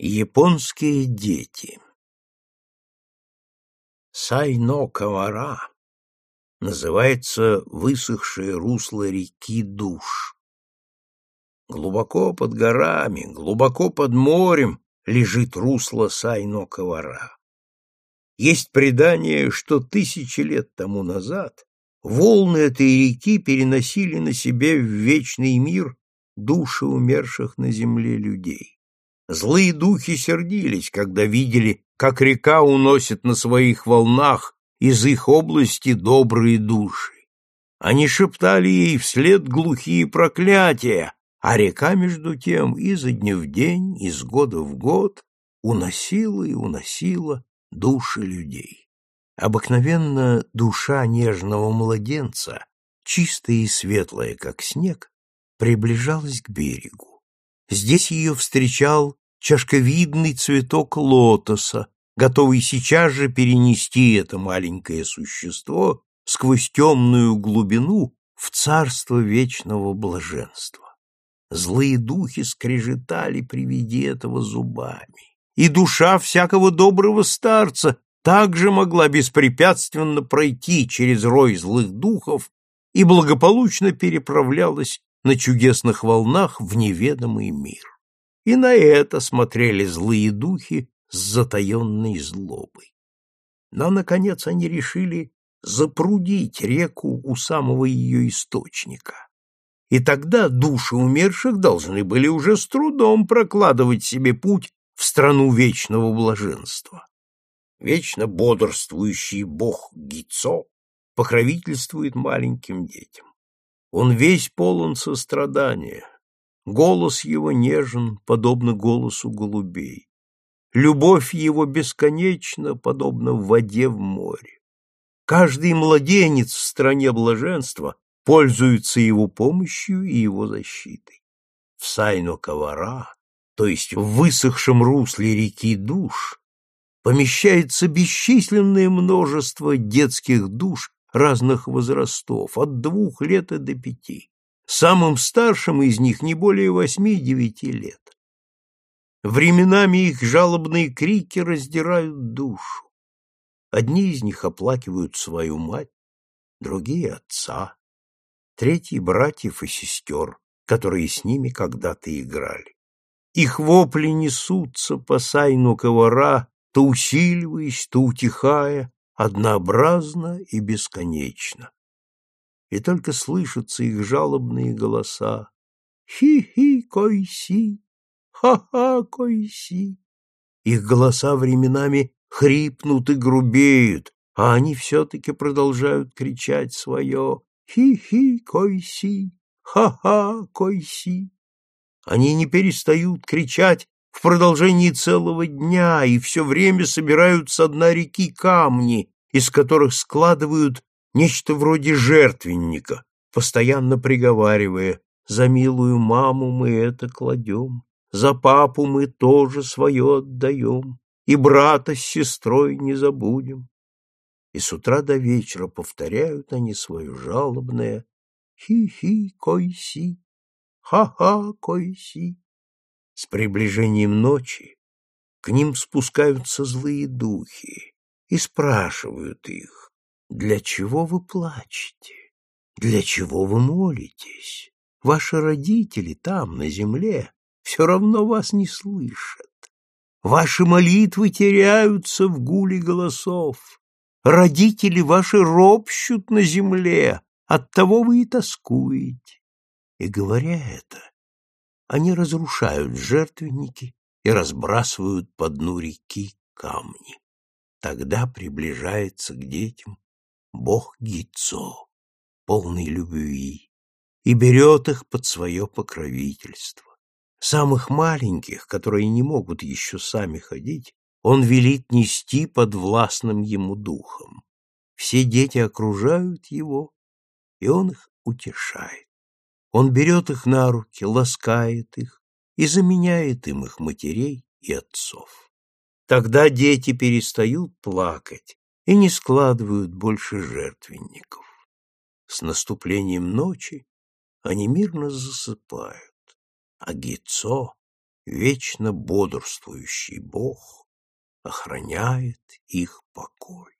Японские дети Сайно-Кавара называется высохшее русло реки Душ. Глубоко под горами, глубоко под морем лежит русло Сайно-Кавара. Есть предание, что тысячи лет тому назад волны этой реки переносили на себе в вечный мир души умерших на земле людей. Злые духи сердились, когда видели, как река уносит на своих волнах из их области добрые души. Они шептали ей вслед глухие проклятия, а река, между тем, изо дня в день, из года в год уносила и уносила души людей. Обыкновенно душа нежного младенца, чистая и светлая, как снег, приближалась к берегу. Здесь ее встречал чашковидный цветок лотоса, готовый сейчас же перенести это маленькое существо сквозь темную глубину в царство вечного блаженства. Злые духи скрежетали при виде этого зубами, и душа всякого доброго старца также могла беспрепятственно пройти через рой злых духов и благополучно переправлялась на чудесных волнах в неведомый мир. И на это смотрели злые духи с затаенной злобой. Но, наконец, они решили запрудить реку у самого ее источника. И тогда души умерших должны были уже с трудом прокладывать себе путь в страну вечного блаженства. Вечно бодрствующий бог Гицо покровительствует маленьким детям. Он весь полон сострадания. Голос его нежен, подобно голосу голубей. Любовь его бесконечна, подобно воде в море. Каждый младенец в стране блаженства пользуется его помощью и его защитой. В Сайно-Кавара, то есть в высохшем русле реки душ, помещается бесчисленное множество детских душ разных возрастов, от двух лет и до пяти. Самым старшим из них не более восьми-девяти лет. Временами их жалобные крики раздирают душу. Одни из них оплакивают свою мать, другие — отца, третьи — братьев и сестер, которые с ними когда-то играли. Их вопли несутся по сайну ковара, то усиливаясь, то утихая, однообразно и бесконечно. И только слышатся их жалобные голоса. Хи-хи, койси, ха-ха, койси. Их голоса временами хрипнут и грубеют, а они все-таки продолжают кричать свое «Хи-хи, койси, ха-ха, койси». Они не перестают кричать в продолжении целого дня и все время собирают со дна реки камни, из которых складывают нечто вроде жертвенника, постоянно приговаривая «За милую маму мы это кладем, за папу мы тоже свое отдаем, и брата с сестрой не забудем». И с утра до вечера повторяют они свое жалобное «Хи-хи, койси, ха-ха, койси». С приближением ночи к ним спускаются злые духи и спрашивают их, для чего вы плачете, для чего вы молитесь. Ваши родители там, на земле, все равно вас не слышат. Ваши молитвы теряются в гуле голосов. Родители ваши ропщут на земле, оттого вы и тоскуете. И говоря это, они разрушают жертвенники и разбрасывают по дну реки камни. Тогда приближается к детям бог Гицо, полный любви, и берет их под свое покровительство. Самых маленьких, которые не могут еще сами ходить, он велит нести под властным ему духом. Все дети окружают его, и он их утешает. Он берет их на руки, ласкает их и заменяет им их матерей и отцов. Тогда дети перестают плакать и не складывают больше жертвенников. С наступлением ночи они мирно засыпают, а Гицо вечно бодрствующий Бог охраняет их покой.